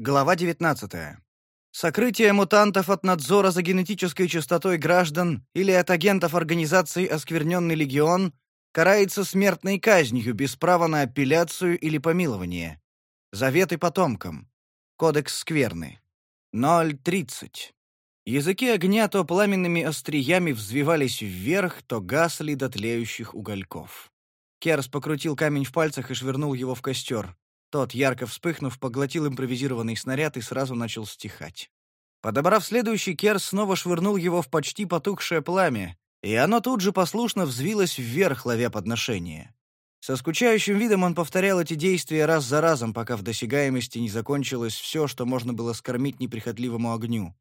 Глава 19. Сокрытие мутантов от надзора за генетической чистотой граждан или от агентов организации «Оскверненный легион» карается смертной казнью без права на апелляцию или помилование. Заветы потомкам. Кодекс скверны. 0.30. Языки огня то пламенными остриями взвивались вверх, то гасли до тлеющих угольков. Керс покрутил камень в пальцах и швырнул его в костер. Тот, ярко вспыхнув, поглотил импровизированный снаряд и сразу начал стихать. Подобрав следующий, Керс снова швырнул его в почти потухшее пламя, и оно тут же послушно взвилось вверх, ловя подношение. Со скучающим видом он повторял эти действия раз за разом, пока в досягаемости не закончилось все, что можно было скормить неприхотливому огню.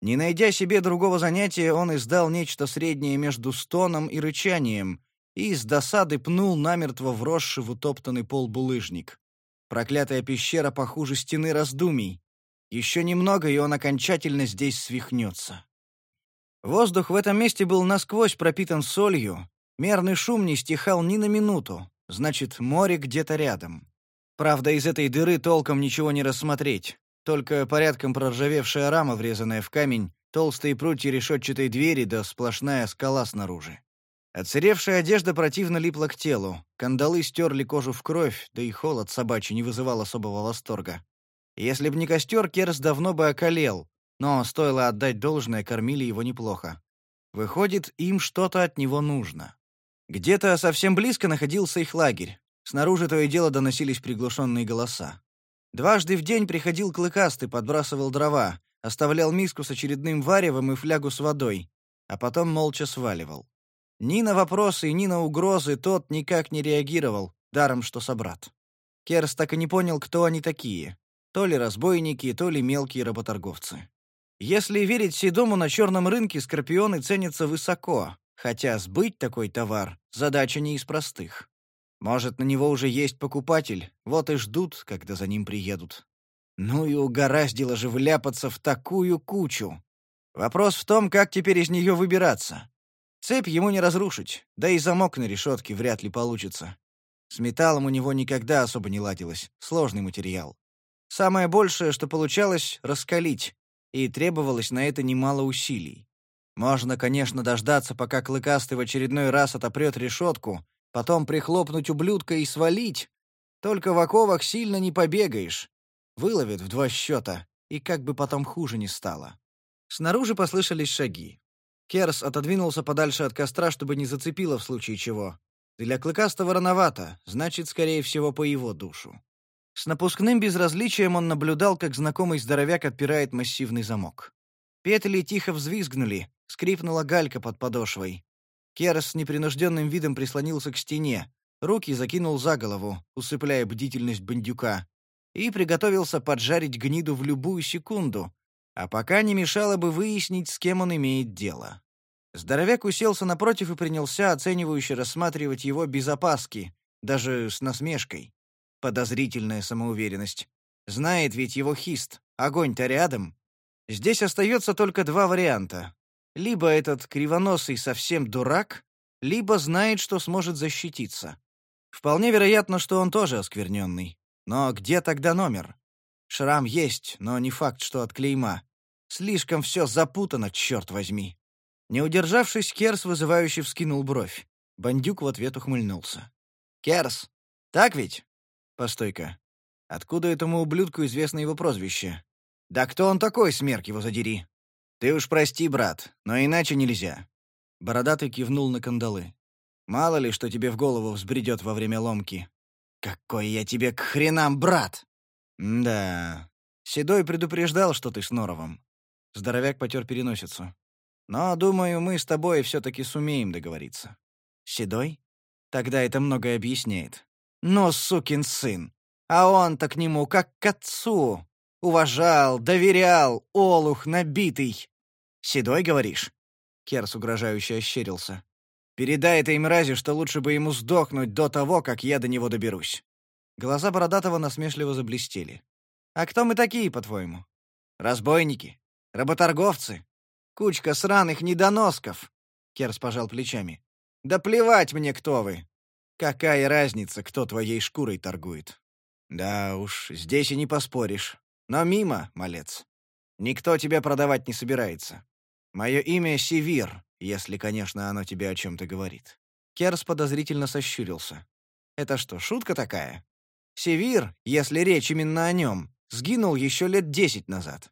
Не найдя себе другого занятия, он издал нечто среднее между стоном и рычанием и с досады пнул намертво вросший в утоптанный пол булыжник. Проклятая пещера похуже стены раздумий. Еще немного, и он окончательно здесь свихнется. Воздух в этом месте был насквозь пропитан солью, мерный шум не стихал ни на минуту, значит, море где-то рядом. Правда, из этой дыры толком ничего не рассмотреть, только порядком проржавевшая рама, врезанная в камень, толстые прутья решетчатой двери да сплошная скала снаружи. Отсыревшая одежда противно липла к телу, кандалы стерли кожу в кровь, да и холод собачий не вызывал особого восторга. Если б не костер, Керс давно бы околел, но стоило отдать должное, кормили его неплохо. Выходит, им что-то от него нужно. Где-то совсем близко находился их лагерь. Снаружи то и дело доносились приглушенные голоса. Дважды в день приходил клыкастый, подбрасывал дрова, оставлял миску с очередным варевом и флягу с водой, а потом молча сваливал. Ни на вопросы, ни на угрозы тот никак не реагировал, даром что собрат. Керс так и не понял, кто они такие. То ли разбойники, то ли мелкие работорговцы. Если верить Седому, на черном рынке скорпионы ценятся высоко, хотя сбыть такой товар — задача не из простых. Может, на него уже есть покупатель, вот и ждут, когда за ним приедут. Ну и угораздило же вляпаться в такую кучу. Вопрос в том, как теперь из нее выбираться. Цепь ему не разрушить, да и замок на решетке вряд ли получится. С металлом у него никогда особо не ладилось, сложный материал. Самое большее, что получалось — раскалить, и требовалось на это немало усилий. Можно, конечно, дождаться, пока Клыкастый в очередной раз отопрет решетку, потом прихлопнуть ублюдка и свалить. Только в оковах сильно не побегаешь. Выловит в два счета, и как бы потом хуже не стало. Снаружи послышались шаги. Керс отодвинулся подальше от костра, чтобы не зацепило в случае чего. Для Клыкастого рановато, значит, скорее всего, по его душу. С напускным безразличием он наблюдал, как знакомый здоровяк отпирает массивный замок. Петли тихо взвизгнули, скрипнула галька под подошвой. Керс с непринужденным видом прислонился к стене, руки закинул за голову, усыпляя бдительность бандюка, и приготовился поджарить гниду в любую секунду, а пока не мешало бы выяснить, с кем он имеет дело. Здоровяк уселся напротив и принялся оценивающе рассматривать его без опаски, даже с насмешкой. Подозрительная самоуверенность. Знает ведь его хист, огонь-то рядом. Здесь остается только два варианта. Либо этот кривоносый совсем дурак, либо знает, что сможет защититься. Вполне вероятно, что он тоже оскверненный. Но где тогда номер? Шрам есть, но не факт, что от клейма. Слишком все запутано, черт возьми. Не удержавшись, Керс вызывающе вскинул бровь. Бандюк в ответ ухмыльнулся. «Керс, так ведь?» «Постой-ка. Откуда этому ублюдку известно его прозвище?» «Да кто он такой, смерк его задери?» «Ты уж прости, брат, но иначе нельзя». Бородатый кивнул на кандалы. «Мало ли, что тебе в голову взбредет во время ломки». «Какой я тебе к хренам брат!» «Да. Седой предупреждал, что ты с Норовом». Здоровяк потер переносицу. «Но, думаю, мы с тобой все-таки сумеем договориться». «Седой? Тогда это многое объясняет». «Но, сукин сын! А он-то к нему как к отцу! Уважал, доверял, олух набитый!» «Седой, говоришь?» Керс угрожающе ощерился. «Передай этой мрази, что лучше бы ему сдохнуть до того, как я до него доберусь». Глаза Бородатого насмешливо заблестели. «А кто мы такие, по-твоему? Разбойники? Работорговцы? Кучка сраных недоносков?» Керс пожал плечами. «Да плевать мне, кто вы! Какая разница, кто твоей шкурой торгует?» «Да уж, здесь и не поспоришь. Но мимо, малец. Никто тебя продавать не собирается. Мое имя Севир, если, конечно, оно тебе о чем-то говорит». Керс подозрительно сощурился. «Это что, шутка такая? Севир, если речь именно о нем, сгинул еще лет десять назад.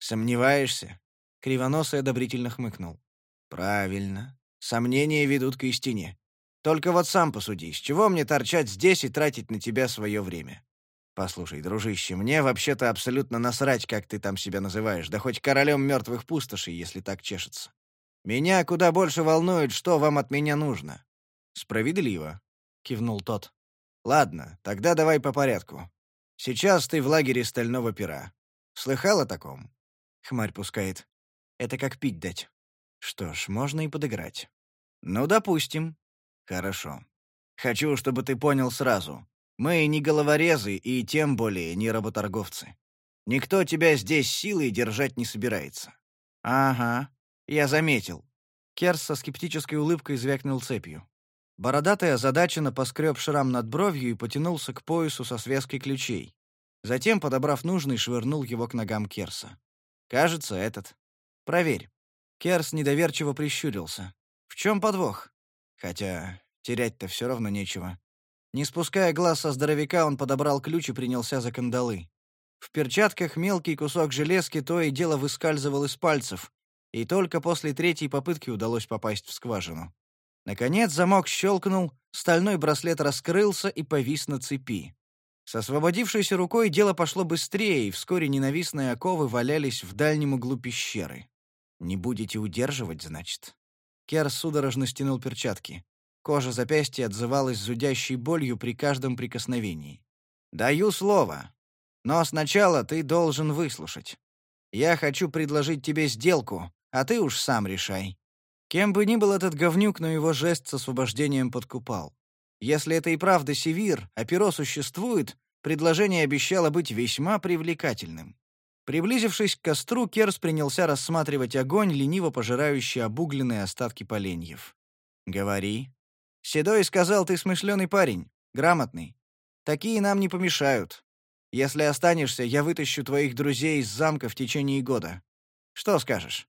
Сомневаешься?» Кривоносый одобрительно хмыкнул. «Правильно. Сомнения ведут к истине. Только вот сам посуди, с чего мне торчать здесь и тратить на тебя свое время? Послушай, дружище, мне вообще-то абсолютно насрать, как ты там себя называешь, да хоть королем мертвых пустошей, если так чешется. Меня куда больше волнует, что вам от меня нужно. Справедливо, кивнул тот. Ладно, тогда давай по порядку. Сейчас ты в лагере Стального Пера. Слыхал о таком? Хмарь пускает. Это как пить дать. Что ж, можно и подыграть. Ну, допустим. Хорошо. Хочу, чтобы ты понял сразу. Мы не головорезы и тем более не работорговцы. Никто тебя здесь силой держать не собирается. Ага, я заметил. Керс со скептической улыбкой звякнул цепью. Бородатый озадаченно поскреб шрам над бровью и потянулся к поясу со связкой ключей. Затем, подобрав нужный, швырнул его к ногам Керса. «Кажется, этот. Проверь». Керс недоверчиво прищурился. «В чем подвох?» Хотя терять-то все равно нечего. Не спуская глаз со здоровяка, он подобрал ключ и принялся за кандалы. В перчатках мелкий кусок железки то и дело выскальзывал из пальцев, и только после третьей попытки удалось попасть в скважину. Наконец замок щелкнул, стальной браслет раскрылся и повис на цепи. С освободившейся рукой дело пошло быстрее, и вскоре ненавистные оковы валялись в дальнем углу пещеры. «Не будете удерживать, значит?» Кер судорожно стянул перчатки. Кожа запястья отзывалась зудящей болью при каждом прикосновении. «Даю слово. Но сначала ты должен выслушать. Я хочу предложить тебе сделку, а ты уж сам решай». Кем бы ни был этот говнюк, но его жест с освобождением подкупал. Если это и правда Севир, а перо существует, предложение обещало быть весьма привлекательным. Приблизившись к костру, Керс принялся рассматривать огонь, лениво пожирающий обугленные остатки поленьев. «Говори». «Седой сказал, ты смышленый парень, грамотный. Такие нам не помешают. Если останешься, я вытащу твоих друзей из замка в течение года. Что скажешь?»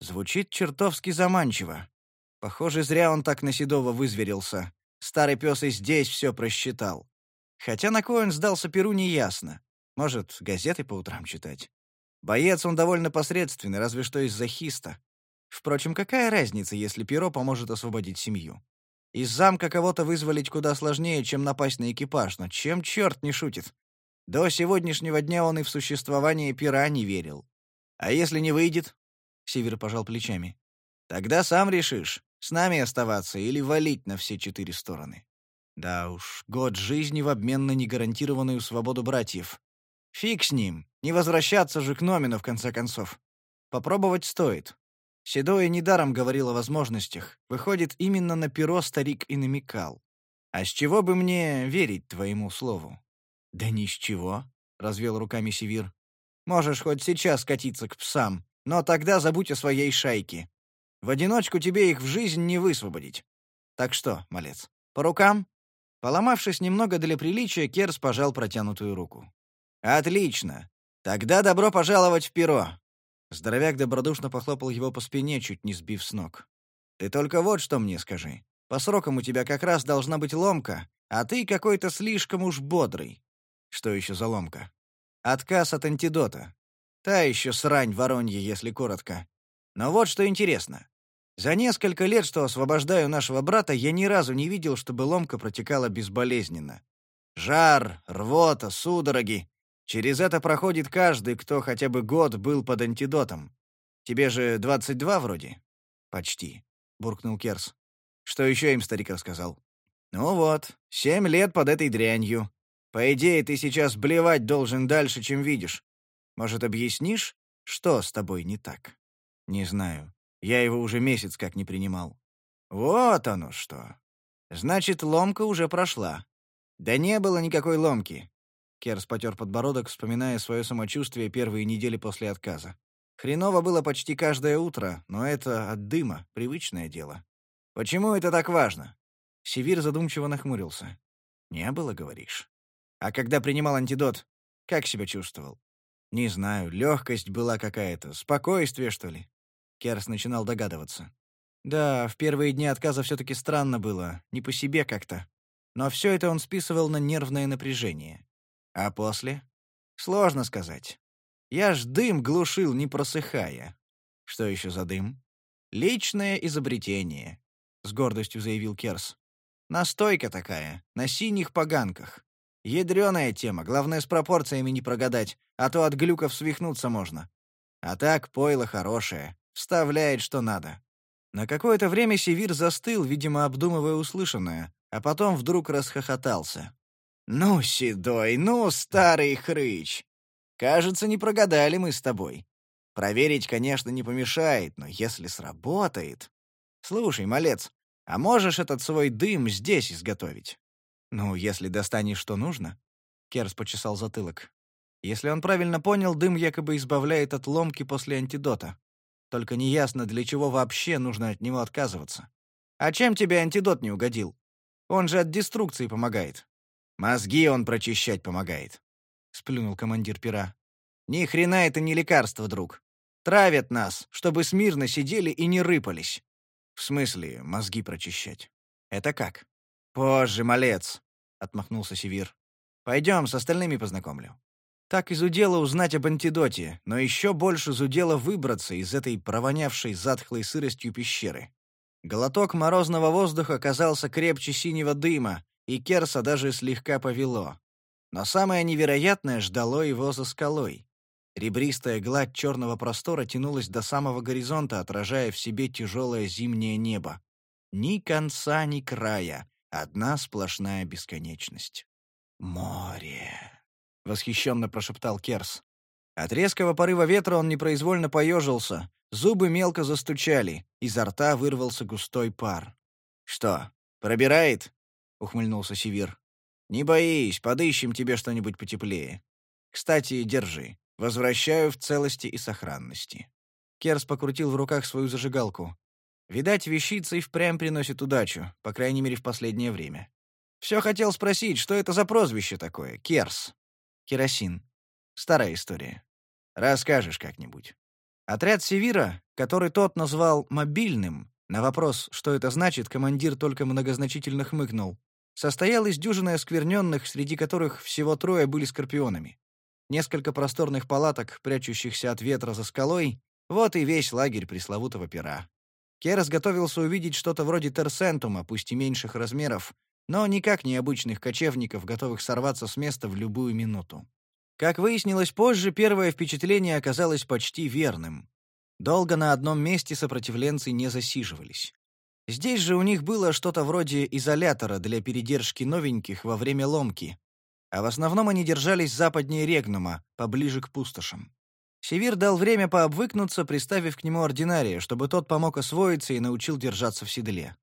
Звучит чертовски заманчиво. Похоже, зря он так на Седова вызверился. Старый пес и здесь все просчитал. Хотя на кой он сдался Перу, неясно. Может, газеты по утрам читать. Боец он довольно посредственный, разве что из-за хиста. Впрочем, какая разница, если Перо поможет освободить семью? Из замка кого-то вызволить куда сложнее, чем напасть на экипаж, но чем черт не шутит? До сегодняшнего дня он и в существование Пера не верил. А если не выйдет? Север пожал плечами. «Тогда сам решишь, с нами оставаться или валить на все четыре стороны». Да уж, год жизни в обмен на негарантированную свободу братьев. Фиг с ним, не возвращаться же к Номину в конце концов. Попробовать стоит. Седой недаром говорил о возможностях. Выходит, именно на перо старик и намекал. А с чего бы мне верить твоему слову? Да ни с чего, — развел руками Севир. Можешь хоть сейчас катиться к псам, но тогда забудь о своей шайке. В одиночку тебе их в жизнь не высвободить. Так что, малец, по рукам?» Поломавшись немного для приличия, Керс пожал протянутую руку. «Отлично. Тогда добро пожаловать в перо». Здоровяк добродушно похлопал его по спине, чуть не сбив с ног. «Ты только вот что мне скажи. По срокам у тебя как раз должна быть ломка, а ты какой-то слишком уж бодрый». «Что еще за ломка?» «Отказ от антидота. Та еще срань воронья, если коротко. Но вот что интересно. За несколько лет, что освобождаю нашего брата, я ни разу не видел, чтобы ломка протекала безболезненно. Жар, рвота, судороги. Через это проходит каждый, кто хотя бы год был под антидотом. Тебе же 22 вроде? Почти, буркнул Керс. Что еще им старик рассказал? Ну вот, семь лет под этой дрянью. По идее, ты сейчас блевать должен дальше, чем видишь. Может, объяснишь, что с тобой не так? Не знаю. Я его уже месяц как не принимал. Вот оно что. Значит, ломка уже прошла. Да не было никакой ломки. Керс потер подбородок, вспоминая свое самочувствие первые недели после отказа. Хреново было почти каждое утро, но это от дыма, привычное дело. Почему это так важно? Севир задумчиво нахмурился. Не было, говоришь. А когда принимал антидот, как себя чувствовал? Не знаю, легкость была какая-то, спокойствие, что ли. Керс начинал догадываться. Да, в первые дни отказа все-таки странно было, не по себе как-то. Но все это он списывал на нервное напряжение. А после? Сложно сказать. Я ж дым глушил, не просыхая. Что еще за дым? Личное изобретение, с гордостью заявил Керс. Настойка такая, на синих поганках. Ядреная тема, главное с пропорциями не прогадать, а то от глюков свихнуться можно. А так пойло хорошее, вставляет что надо. На какое-то время Севир застыл, видимо, обдумывая услышанное, а потом вдруг расхохотался. «Ну, Седой, ну, старый хрыч! Кажется, не прогадали мы с тобой. Проверить, конечно, не помешает, но если сработает... Слушай, малец, а можешь этот свой дым здесь изготовить? «Ну, если достанешь, что нужно». Керс почесал затылок. Если он правильно понял, дым якобы избавляет от ломки после антидота. Только неясно, для чего вообще нужно от него отказываться. А чем тебе антидот не угодил? Он же от деструкции помогает. Мозги он прочищать помогает. Сплюнул командир пера. Ни хрена это не лекарство, друг. Травят нас, чтобы смирно сидели и не рыпались. В смысле, мозги прочищать? Это как? «Позже, малец», — отмахнулся Севир. «Пойдем, с остальными познакомлю». Так изудела узнать об антидоте, но еще больше зудело выбраться из этой провонявшей затхлой сыростью пещеры. Глоток морозного воздуха казался крепче синего дыма, и Керса даже слегка повело. Но самое невероятное ждало его за скалой. Ребристая гладь черного простора тянулась до самого горизонта, отражая в себе тяжелое зимнее небо. Ни конца, ни края, Одна сплошная бесконечность. «Море!» — восхищенно прошептал Керс. От резкого порыва ветра он непроизвольно поежился, зубы мелко застучали, изо рта вырвался густой пар. «Что, пробирает?» — ухмыльнулся Севир. «Не боись, подыщем тебе что-нибудь потеплее. Кстати, держи. Возвращаю в целости и сохранности». Керс покрутил в руках свою зажигалку. Видать, вещица и впрямь приносит удачу, по крайней мере, в последнее время. Все хотел спросить, что это за прозвище такое? Керс. Керосин. Старая история. Расскажешь как-нибудь. Отряд Севира, который тот назвал «мобильным», на вопрос, что это значит, командир только многозначительно хмыкнул, состоял из дюжины оскверненных, среди которых всего трое были скорпионами. Несколько просторных палаток, прячущихся от ветра за скалой, вот и весь лагерь пресловутого пера. Керас готовился увидеть что-то вроде Терсентума, пусть и меньших размеров, но никак не обычных кочевников, готовых сорваться с места в любую минуту. Как выяснилось позже, первое впечатление оказалось почти верным. Долго на одном месте сопротивленцы не засиживались. Здесь же у них было что-то вроде изолятора для передержки новеньких во время ломки, а в основном они держались западнее Регнума, поближе к пустошам. Севир дал время пообвыкнуться, приставив к нему ординария, чтобы тот помог освоиться и научил держаться в седле.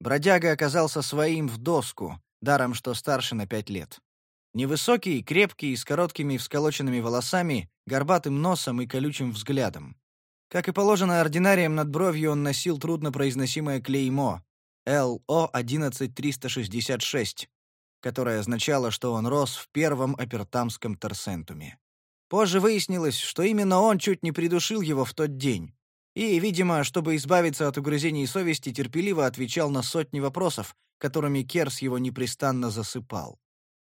Бродяга оказался своим в доску, даром что старше на пять лет. Невысокий, крепкий, с короткими всколоченными волосами, горбатым носом и колючим взглядом. Как и положено ординариям над бровью, он носил труднопроизносимое клеймо ЛО-11366, которое означало, что он рос в первом апертамском торсентуме. Позже выяснилось, что именно он чуть не придушил его в тот день. И, видимо, чтобы избавиться от угрызений совести, терпеливо отвечал на сотни вопросов, которыми Керс его непрестанно засыпал.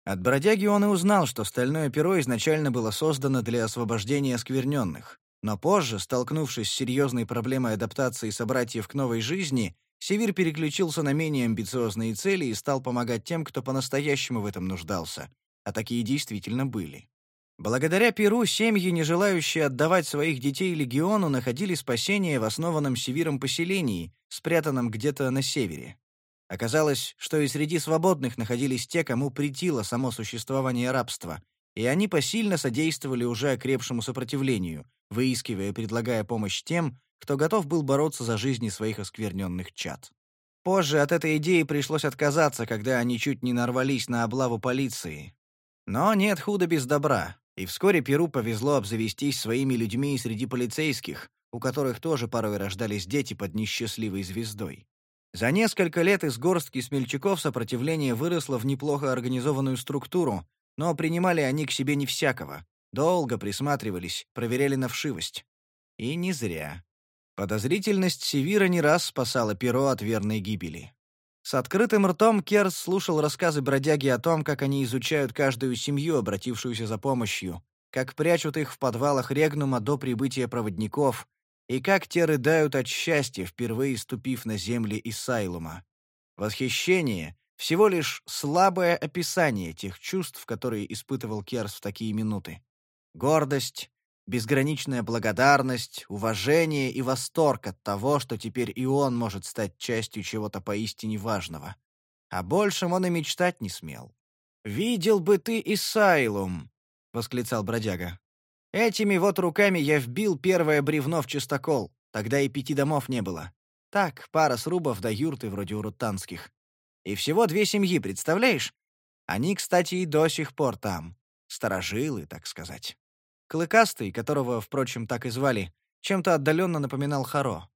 От бродяги он и узнал, что стальное перо изначально было создано для освобождения оскверненных. Но позже, столкнувшись с серьезной проблемой адаптации собратьев к новой жизни, Севир переключился на менее амбициозные цели и стал помогать тем, кто по-настоящему в этом нуждался. А такие действительно были. Благодаря Перу семьи, не желающие отдавать своих детей легиону, находили спасение в основанном Севиром поселении, спрятанном где-то на севере. Оказалось, что и среди свободных находились те, кому притило само существование рабства, и они посильно содействовали уже окрепшему сопротивлению, выискивая и предлагая помощь тем, кто готов был бороться за жизни своих оскверненных чад. Позже от этой идеи пришлось отказаться, когда они чуть не нарвались на облаву полиции. Но нет худа без добра. И вскоре Перу повезло обзавестись своими людьми среди полицейских, у которых тоже порой рождались дети под несчастливой звездой. За несколько лет из горстки смельчаков сопротивление выросло в неплохо организованную структуру, но принимали они к себе не всякого, Долго присматривались, проверяли на вшивость. И не зря. Подозрительность Севира не раз спасала перо от верной гибели. С открытым ртом Керс слушал рассказы бродяги о том, как они изучают каждую семью, обратившуюся за помощью, как прячут их в подвалах Регнума до прибытия проводников, и как те рыдают от счастья, впервые ступив на земли Исайлума. Восхищение — всего лишь слабое описание тех чувств, которые испытывал Керс в такие минуты. Гордость, безграничная благодарность, уважение и восторг от того, что теперь и он может стать частью чего-то поистине важного. О большем он и мечтать не смел. «Видел бы ты Исайлум!» — восклицал бродяга. «Этими вот руками я вбил первое бревно в чистокол, тогда и пяти домов не было. Так, пара срубов да юрты вроде урутанских. И всего две семьи, представляешь? Они, кстати, и до сих пор там. Старожилы, так сказать». Клыкастый, которого, впрочем, так и звали, чем-то отдаленно напоминал Харо.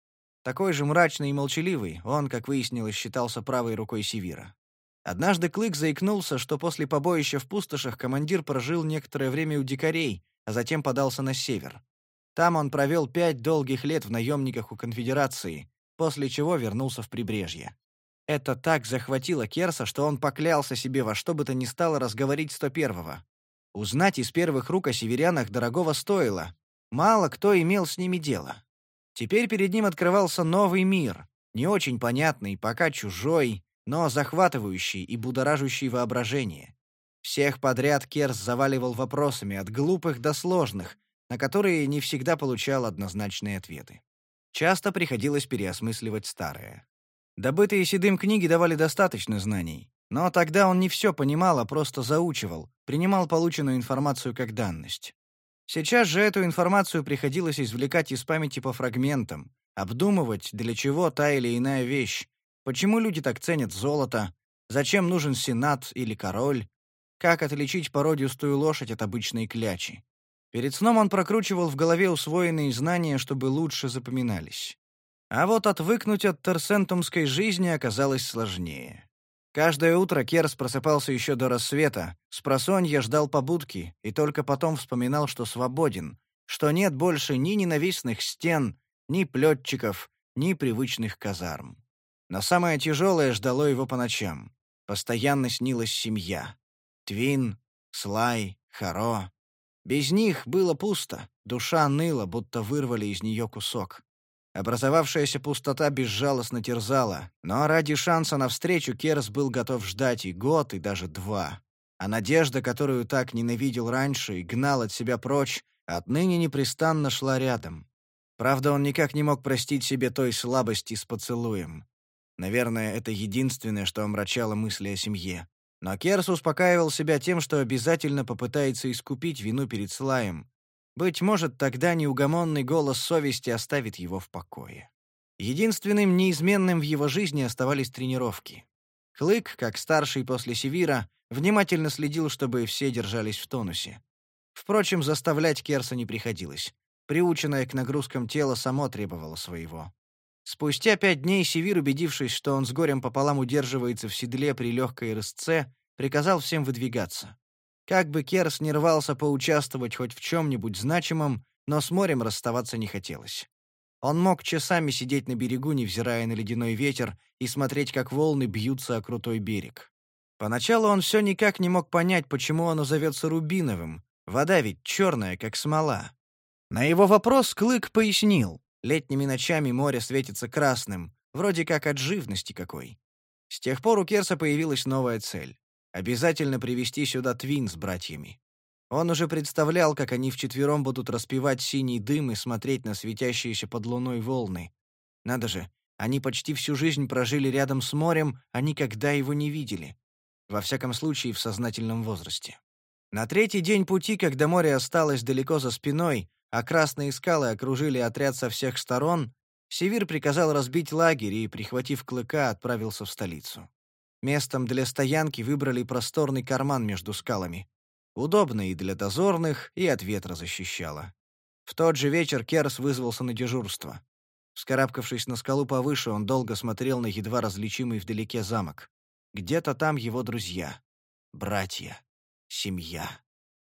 Такой же мрачный и молчаливый, он, как выяснилось, считался правой рукой Севира. Однажды Клык заикнулся, что после побоища в пустошах командир прожил некоторое время у дикарей, а затем подался на север. Там он провел пять долгих лет в наемниках у конфедерации, после чего вернулся в прибрежье. Это так захватило Керса, что он поклялся себе во что бы то ни стало разговорить 101-го. Узнать из первых рук о северянах дорогого стоило. Мало кто имел с ними дело. Теперь перед ним открывался новый мир, не очень понятный, пока чужой, но захватывающий и будоражащий воображение. Всех подряд Керс заваливал вопросами от глупых до сложных, на которые не всегда получал однозначные ответы. Часто приходилось переосмысливать старое. Добытые седым книги давали достаточно знаний, но тогда он не все понимал, а просто заучивал, принимал полученную информацию как данность. Сейчас же эту информацию приходилось извлекать из памяти по фрагментам, обдумывать, для чего та или иная вещь, почему люди так ценят золото, зачем нужен сенат или король, как отличить породистую лошадь от обычной клячи. Перед сном он прокручивал в голове усвоенные знания, чтобы лучше запоминались. А вот отвыкнуть от торсентумской жизни оказалось сложнее. Каждое утро Керс просыпался еще до рассвета, с просонья ждал побудки и только потом вспоминал, что свободен, что нет больше ни ненавистных стен, ни плетчиков, ни привычных казарм. Но самое тяжелое ждало его по ночам. Постоянно снилась семья. Твин, Слай, Харо. Без них было пусто, душа ныла, будто вырвали из нее кусок. Образовавшаяся пустота безжалостно терзала, но ради шанса на встречу Керс был готов ждать и год, и даже два. А надежда, которую так ненавидел раньше и гнал от себя прочь, отныне непрестанно шла рядом. Правда, он никак не мог простить себе той слабости с поцелуем. Наверное, это единственное, что омрачало мысли о семье. Но Керс успокаивал себя тем, что обязательно попытается искупить вину перед Слаем, быть может, тогда неугомонный голос совести оставит его в покое. Единственным неизменным в его жизни оставались тренировки. Клык, как старший после Севира, внимательно следил, чтобы все держались в тонусе. Впрочем, заставлять Керса не приходилось. Приученное к нагрузкам тело само требовало своего. Спустя пять дней Севир, убедившись, что он с горем пополам удерживается в седле при легкой рысце, приказал всем выдвигаться. Как бы Керс не рвался поучаствовать хоть в чем-нибудь значимом, но с морем расставаться не хотелось. Он мог часами сидеть на берегу, невзирая на ледяной ветер, и смотреть, как волны бьются о крутой берег. Поначалу он все никак не мог понять, почему оно зовется рубиновым. Вода ведь черная, как смола. На его вопрос Клык пояснил. Летними ночами море светится красным, вроде как от живности какой. С тех пор у Керса появилась новая цель. Обязательно привести сюда Твин с братьями. Он уже представлял, как они вчетвером будут распивать синий дым и смотреть на светящиеся под луной волны. Надо же, они почти всю жизнь прожили рядом с морем, а никогда его не видели. Во всяком случае, в сознательном возрасте. На третий день пути, когда море осталось далеко за спиной, а красные скалы окружили отряд со всех сторон, Севир приказал разбить лагерь и, прихватив клыка, отправился в столицу. Местом для стоянки выбрали просторный карман между скалами. Удобно и для дозорных, и от ветра защищало. В тот же вечер Керс вызвался на дежурство. Вскарабкавшись на скалу повыше, он долго смотрел на едва различимый вдалеке замок. Где-то там его друзья, братья, семья.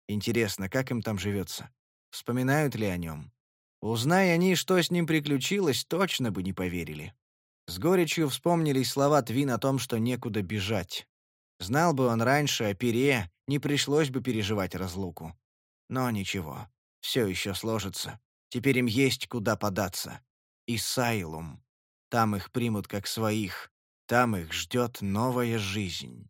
Интересно, как им там живется? Вспоминают ли о нем? Узнай они, что с ним приключилось, точно бы не поверили. С горечью вспомнились слова Твин о том, что некуда бежать. Знал бы он раньше о Пере, не пришлось бы переживать разлуку. Но ничего, все еще сложится. Теперь им есть куда податься. Исайлум. Там их примут как своих. Там их ждет новая жизнь.